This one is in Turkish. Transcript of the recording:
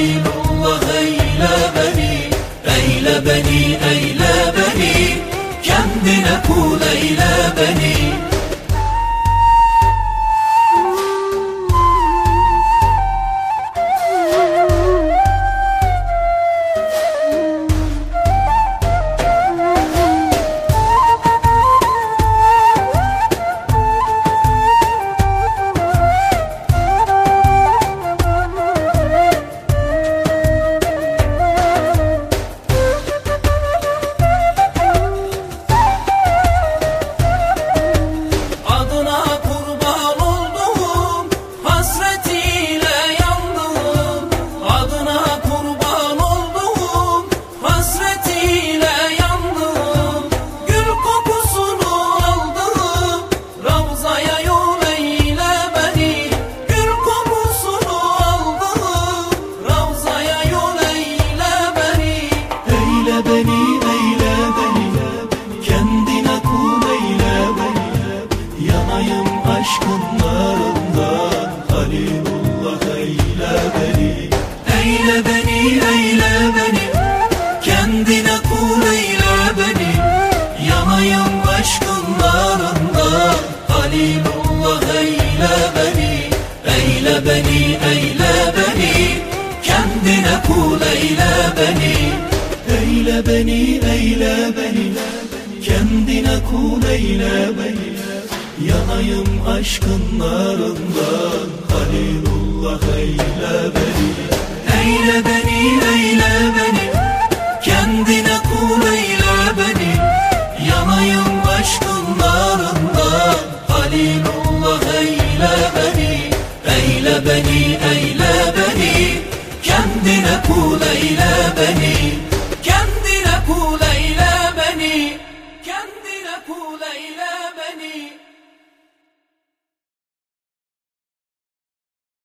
Halilullah Hasretiyle yandım Gül kokusunu aldım. Ravzaya yol eyle beni Gül kokusunu aldım. Ravzaya yol eyle beni. Eyle beni eyle beni Kendine kul eyle beni. Yanayım aşkınlarından Halilullah eyle beni. Eyle beni beni eyle beni Kendine kul eyle beni. Eyle beni eyle beni Kendine kul eyle beni. Yanayım aşkınlarından Halilullah eyle beni. Eyle beni eyle كم نقول إلى بني؟ كم نقول إلى بني؟ كم نقول إلى بني؟